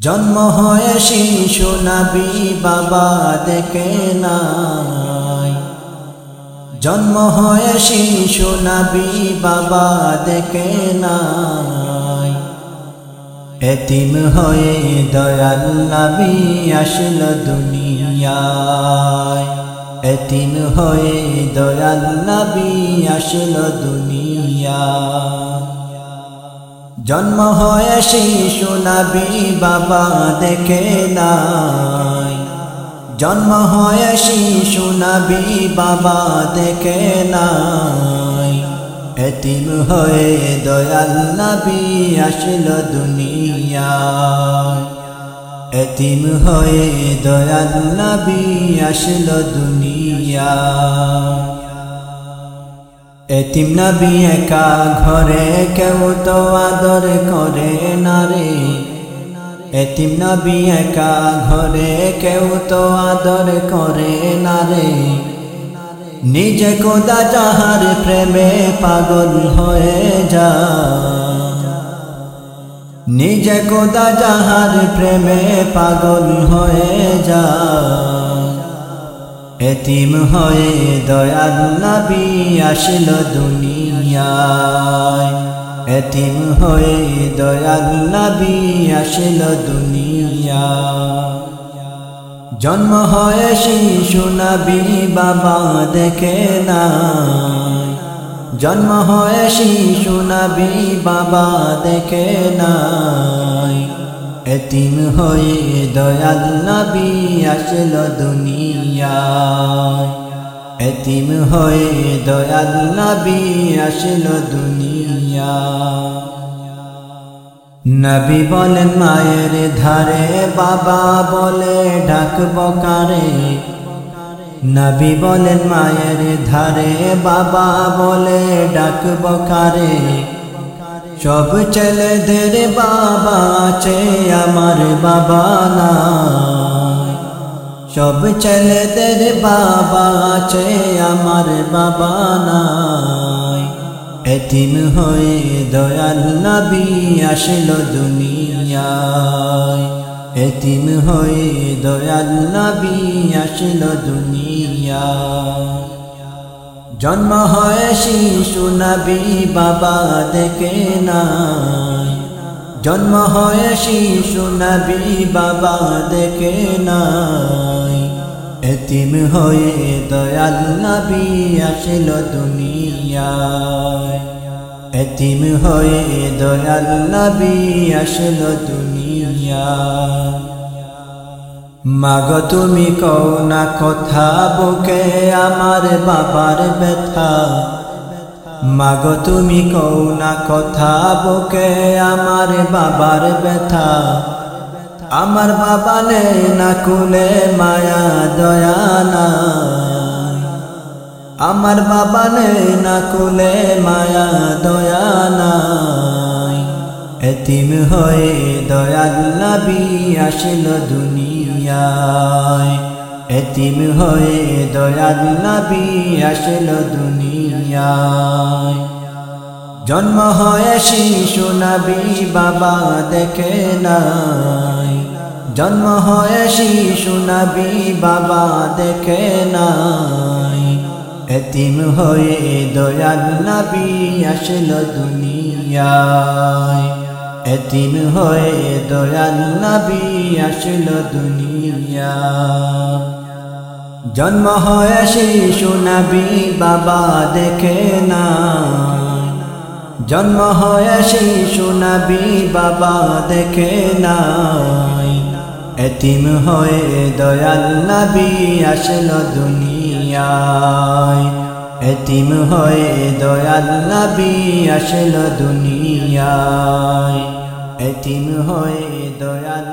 জন্ম হয় শিশু নবী, বাবা দেখে নাই। জন্ম হয় শিশু নবী, বাবা দেখে নাই। এতিম হয়ে দয়াল নবী আসল দুনিয়ায়। এতিম হয়ে দয়াল নবী আসল দুনিয়ায়। জন্ম হয় শিশু নবী বাবা দেখে নাই। জন্ম হয় শিশু নবী বাবা দেখে নাই। এতিম হয়ে দয়াল নবী আসল দুনিয়ায়। এতিম হয়ে দয়াল নবী আসল দুনিয়ায়। এতিম নবী একা ঘরে কেউ তো আদর করে না রে। এতিম নবী একা ঘরে কেউ তো আদর করে না রে। নিজে কোদা যাহার প্রেমে পাগল হয়ে যা। নিজে কোদা যাহার প্রেমে পাগল হয়ে যা। এতিম হয়ে দয়াল নবী আসল দুনিয়ায়। এতিম হয়ে দয়াল নবী আসল দুনিয়া জন্ম হয় শিশু নবী বাবা দেখে না জন্ম হয় শিশু নবী বাবা দেখে নাই। এতিম হয়ে দয়াল নবী আসল দুনিয়ায়। এতিম হয়ে দয়াল নবী আসল দুনিয়া নবী বলেন, মায়ের ধারে বাবা বলে ডাকব কারে? নবী বলেন, মায়ের ধারে বাবা বলে ডাকব কারে? সব ছেলেদের বাবা আছে আমার বাবা নাই সব ছেলেদের বাবা আছে আমার বাবা নাই এতিম হয়ে দয়াল নবী আসল দুনিয়ায় এতিম হয়ে দয়াল নবী আসল দুনিয়ায় জন্ম হয় শিশু নবী বাবা দেখে নাই। জন্ম হয় শিশু নবী বাবা দেখে নাই। এতিম হয়ে দয়াল নবী আসল দুনিয়ায়। এতিম হয়ে দয়াল নবী আসল দুনিয়ায়। মাগ, তুমি কও না কথা, বুকে আমার বাবার ব্যথা। মাগ, তুমি কও না কথা, বুকে আমার বাবার ব্যথা। আমার বাবা নে না কুলে মায়া, দয়া না আমার বাবা নে না কুলে মায়া, দয়া নাই। এতিম হয়ে দয়াল নবী আসল দুনিয়ায়। এতিম হয়ে দয়াল নবী আসল দুনিয়ায়। জন্ম হয় শিশু নবী বাবা দেখে নাই। জন্ম হয় শিশু নবী বাবা দেখে নাই। এতিম হয়ে দয়াল নবী আসল দুনিয়ায়। এতিম হয়ে দয়াল নবী আসল দুনিয়া। জন্ম হয় শিশু নবী বাবা দেখে না। জন্ম হয় শিশু নবী বাবা দেখে নাই এতিম হয়ে দয়াল নবী আসল দুনিয়ায়। এতিম হয়ে দয়াল নবী আসল দুনিয়ায়। এতিম হয়ে দয়াল